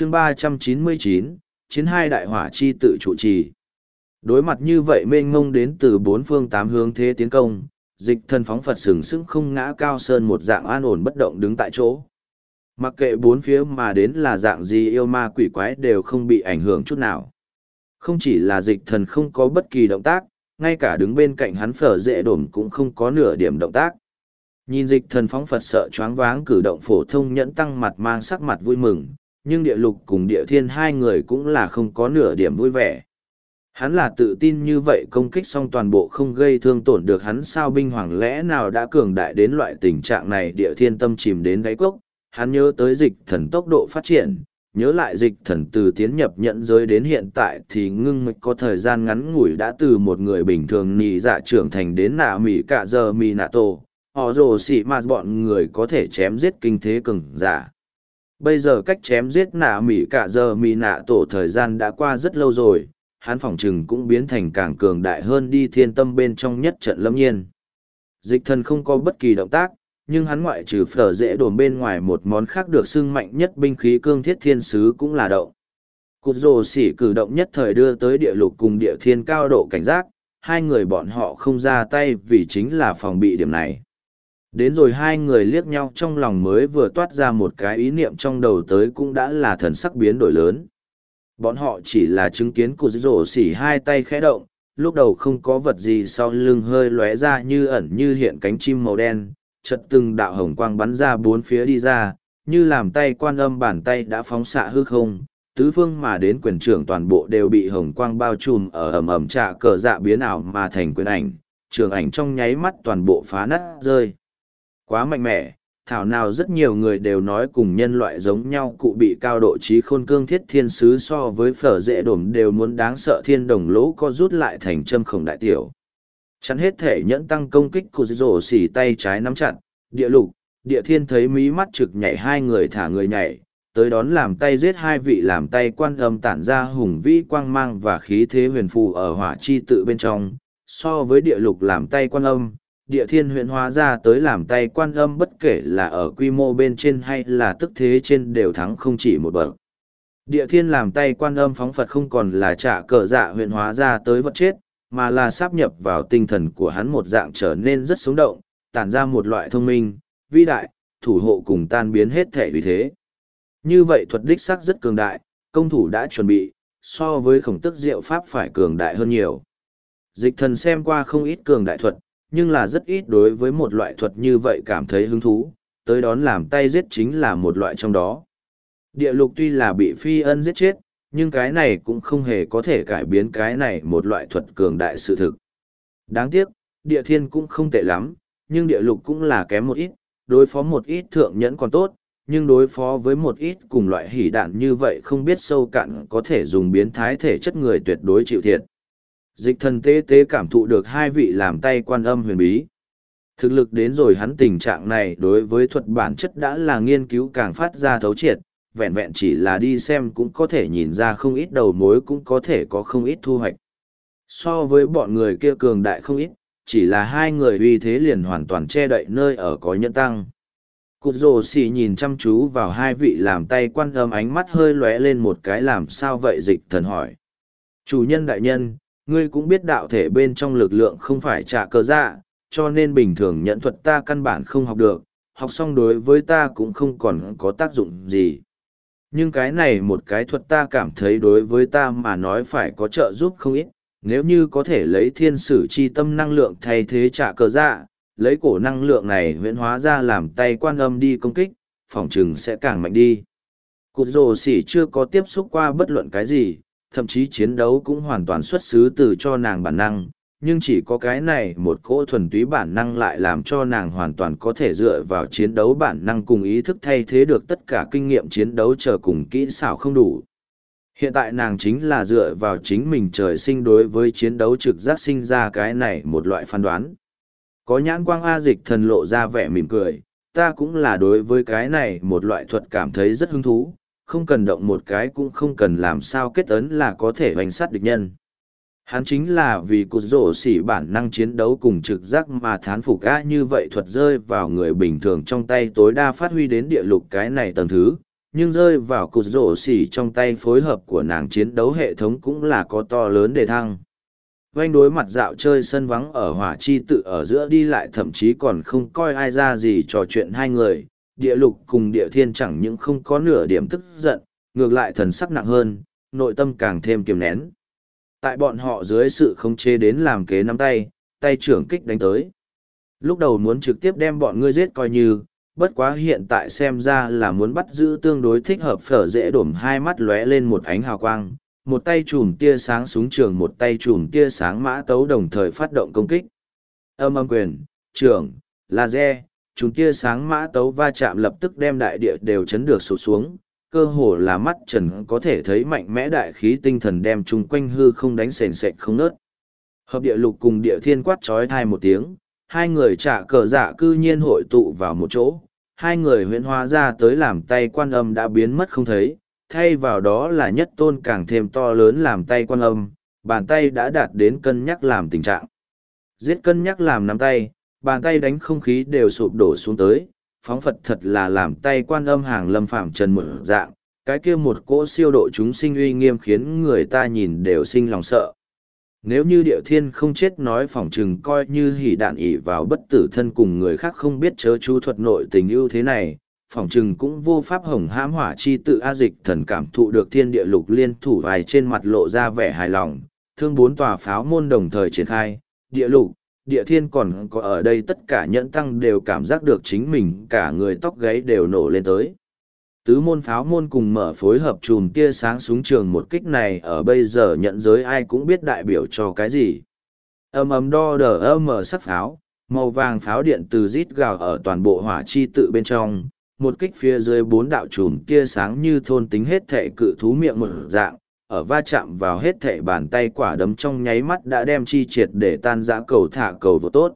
chương ba trăm chín mươi chín, chiến hai đại hỏa chi tự chủ trì. Đối mặt như vậy mênh ngông đến từ bốn phương tám hướng thế tiến công, dịch thần phóng phật sừng sững không ngã cao sơn một dạng an ổn bất động đứng tại chỗ. Mặc kệ bốn phía mà đến là dạng gì yêu ma quỷ quái đều không bị ảnh hưởng chút nào. Không chỉ là dịch thần không có bất kỳ động tác, ngay cả đứng bên cạnh hắn phở dễ đổm cũng không có nửa điểm động tác. Nhìn dịch thần phóng phật sợ choáng váng cử động phổ thông nhẫn tăng mặt mang sắc mặt vui mừng nhưng địa lục cùng địa thiên hai người cũng là không có nửa điểm vui vẻ. Hắn là tự tin như vậy công kích xong toàn bộ không gây thương tổn được hắn sao binh hoàng lẽ nào đã cường đại đến loại tình trạng này địa thiên tâm chìm đến đáy cốc. Hắn nhớ tới dịch thần tốc độ phát triển, nhớ lại dịch thần từ tiến nhập nhận giới đến hiện tại thì ngưng mịch có thời gian ngắn ngủi đã từ một người bình thường nì dạ trưởng thành đến nạ mỉ cả giờ mì nạ tổ. Họ rồ xị mà bọn người có thể chém giết kinh thế cường giả bây giờ cách chém giết nạ mỉ cả giờ mì nạ tổ thời gian đã qua rất lâu rồi hắn phỏng chừng cũng biến thành càng cường đại hơn đi thiên tâm bên trong nhất trận lâm nhiên dịch thần không có bất kỳ động tác nhưng hắn ngoại trừ phở dễ đồn bên ngoài một món khác được xưng mạnh nhất binh khí cương thiết thiên sứ cũng là động. Cụt rồ xỉ cử động nhất thời đưa tới địa lục cùng địa thiên cao độ cảnh giác, hai người bọn họ không ra tay vì chính là phòng bị điểm này. Đến rồi hai người liếc nhau trong lòng mới vừa toát ra một cái ý niệm trong đầu tới cũng đã là thần sắc biến đổi lớn. Bọn họ chỉ là chứng kiến của rổ xỉ hai tay khẽ động, lúc đầu không có vật gì sau lưng hơi lóe ra như ẩn như hiện cánh chim màu đen, chật từng đạo hồng quang bắn ra bốn phía đi ra, như làm tay quan âm bàn tay đã phóng xạ hư không, tứ phương mà đến quyền trưởng toàn bộ đều bị hồng quang bao trùm ở ầm ầm trạ cờ dạ biến ảo mà thành quyền ảnh, trường ảnh trong nháy mắt toàn bộ phá nát rơi. Quá mạnh mẽ, thảo nào rất nhiều người đều nói cùng nhân loại giống nhau cụ bị cao độ trí khôn cương thiết thiên sứ so với phở dễ đổm đều muốn đáng sợ thiên đồng lỗ co rút lại thành châm khổng đại tiểu Chắn hết thể nhẫn tăng công kích của rổ xỉ tay trái nắm chặt, địa lục, địa thiên thấy mí mắt trực nhảy hai người thả người nhảy, tới đón làm tay giết hai vị làm tay quan âm tản ra hùng vĩ quang mang và khí thế huyền phù ở hỏa chi tự bên trong, so với địa lục làm tay quan âm. Địa thiên huyện hóa ra tới làm tay quan âm bất kể là ở quy mô bên trên hay là tức thế trên đều thắng không chỉ một bậc. Địa thiên làm tay quan âm phóng Phật không còn là trả cờ dạ huyện hóa ra tới vật chết, mà là sáp nhập vào tinh thần của hắn một dạng trở nên rất sống động, tản ra một loại thông minh, vĩ đại, thủ hộ cùng tan biến hết thể vì thế. Như vậy thuật đích sắc rất cường đại, công thủ đã chuẩn bị, so với khổng tức diệu pháp phải cường đại hơn nhiều. Dịch thần xem qua không ít cường đại thuật, nhưng là rất ít đối với một loại thuật như vậy cảm thấy hứng thú, tới đón làm tay giết chính là một loại trong đó. Địa lục tuy là bị phi ân giết chết, nhưng cái này cũng không hề có thể cải biến cái này một loại thuật cường đại sự thực. Đáng tiếc, địa thiên cũng không tệ lắm, nhưng địa lục cũng là kém một ít, đối phó một ít thượng nhẫn còn tốt, nhưng đối phó với một ít cùng loại hỉ đạn như vậy không biết sâu cạn có thể dùng biến thái thể chất người tuyệt đối chịu thiệt. Dịch thần tế tế cảm thụ được hai vị làm tay quan âm huyền bí. Thực lực đến rồi hắn tình trạng này đối với thuật bản chất đã là nghiên cứu càng phát ra thấu triệt, vẹn vẹn chỉ là đi xem cũng có thể nhìn ra không ít đầu mối cũng có thể có không ít thu hoạch. So với bọn người kia cường đại không ít, chỉ là hai người uy thế liền hoàn toàn che đậy nơi ở có nhân tăng. Cụt rồ xì nhìn chăm chú vào hai vị làm tay quan âm ánh mắt hơi lóe lên một cái làm sao vậy dịch thần hỏi. Chủ nhân đại nhân, ngươi cũng biết đạo thể bên trong lực lượng không phải trả cơ dạ, cho nên bình thường nhận thuật ta căn bản không học được, học xong đối với ta cũng không còn có tác dụng gì. Nhưng cái này một cái thuật ta cảm thấy đối với ta mà nói phải có trợ giúp không ít nếu như có thể lấy thiên sử chi tâm năng lượng thay thế trả cờ dạ lấy cổ năng lượng này huyễn hóa ra làm tay quan âm đi công kích phòng trừng sẽ càng mạnh đi. Cụt rồ xỉ chưa có tiếp xúc qua bất luận cái gì thậm chí chiến đấu cũng hoàn toàn xuất xứ từ cho nàng bản năng nhưng chỉ có cái này một cỗ thuần túy bản năng lại làm cho nàng hoàn toàn có thể dựa vào chiến đấu bản năng cùng ý thức thay thế được tất cả kinh nghiệm chiến đấu chờ cùng kỹ xảo không đủ. Hiện tại nàng chính là dựa vào chính mình trời sinh đối với chiến đấu trực giác sinh ra cái này một loại phán đoán. Có nhãn quang A dịch thần lộ ra vẻ mỉm cười, ta cũng là đối với cái này một loại thuật cảm thấy rất hứng thú, không cần động một cái cũng không cần làm sao kết ấn là có thể hoành sát địch nhân hắn chính là vì cụt rổ xỉ bản năng chiến đấu cùng trực giác mà thán phục á như vậy thuật rơi vào người bình thường trong tay tối đa phát huy đến địa lục cái này tầng thứ nhưng rơi vào cụt rổ xỉ trong tay phối hợp của nàng chiến đấu hệ thống cũng là có to lớn để thăng. Vanh đối mặt dạo chơi sân vắng ở hỏa chi tự ở giữa đi lại thậm chí còn không coi ai ra gì trò chuyện hai người, địa lục cùng địa thiên chẳng những không có nửa điểm tức giận, ngược lại thần sắc nặng hơn, nội tâm càng thêm kiềm nén. Tại bọn họ dưới sự không chế đến làm kế nắm tay, tay trưởng kích đánh tới. Lúc đầu muốn trực tiếp đem bọn ngươi giết coi như, bất quá hiện tại xem ra là muốn bắt giữ tương đối thích hợp phở dễ đổm hai mắt lóe lên một ánh hào quang, một tay chùm tia sáng súng trường một tay chùm tia sáng mã tấu đồng thời phát động công kích. Âm âm quyền, trường, laser, chúng tia sáng mã tấu va chạm lập tức đem đại địa đều chấn được sụt xuống, cơ hồ là mắt trần có thể thấy mạnh mẽ đại khí tinh thần đem chung quanh hư không đánh sền sệt không nớt. Hợp địa lục cùng địa thiên quát trói thai một tiếng, hai người trả cờ giả cư nhiên hội tụ vào một chỗ, hai người huyễn hóa ra tới làm tay quan âm đã biến mất không thấy, thay vào đó là nhất tôn càng thêm to lớn làm tay quan âm, bàn tay đã đạt đến cân nhắc làm tình trạng. Giết cân nhắc làm nắm tay, bàn tay đánh không khí đều sụp đổ xuống tới, phóng Phật thật là làm tay quan âm hàng lâm phạm trần một dạng, cái kia một cỗ siêu độ chúng sinh uy nghiêm khiến người ta nhìn đều sinh lòng sợ. Nếu như địa thiên không chết nói phỏng chừng coi như hỉ đạn ỉ vào bất tử thân cùng người khác không biết chớ chú thuật nội tình ưu thế này, phỏng chừng cũng vô pháp hồng hãm hỏa chi tự a dịch thần cảm thụ được thiên địa lục liên thủ vài trên mặt lộ ra vẻ hài lòng, thương bốn tòa pháo môn đồng thời triển khai, địa lục, địa thiên còn có ở đây tất cả nhẫn tăng đều cảm giác được chính mình cả người tóc gáy đều nổ lên tới. Tứ môn pháo môn cùng mở phối hợp chùm tia sáng súng trường một kích này ở bây giờ nhận giới ai cũng biết đại biểu cho cái gì. Âm ấm đo đờ âm mở sắc pháo, màu vàng pháo điện từ rít gào ở toàn bộ hỏa chi tự bên trong, một kích phía dưới bốn đạo chùm tia sáng như thôn tính hết thệ cự thú miệng một dạng, ở va chạm vào hết thệ bàn tay quả đấm trong nháy mắt đã đem chi triệt để tan giã cầu thả cầu vô tốt.